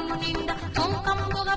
கரம் நின்ற தொங்கம் முக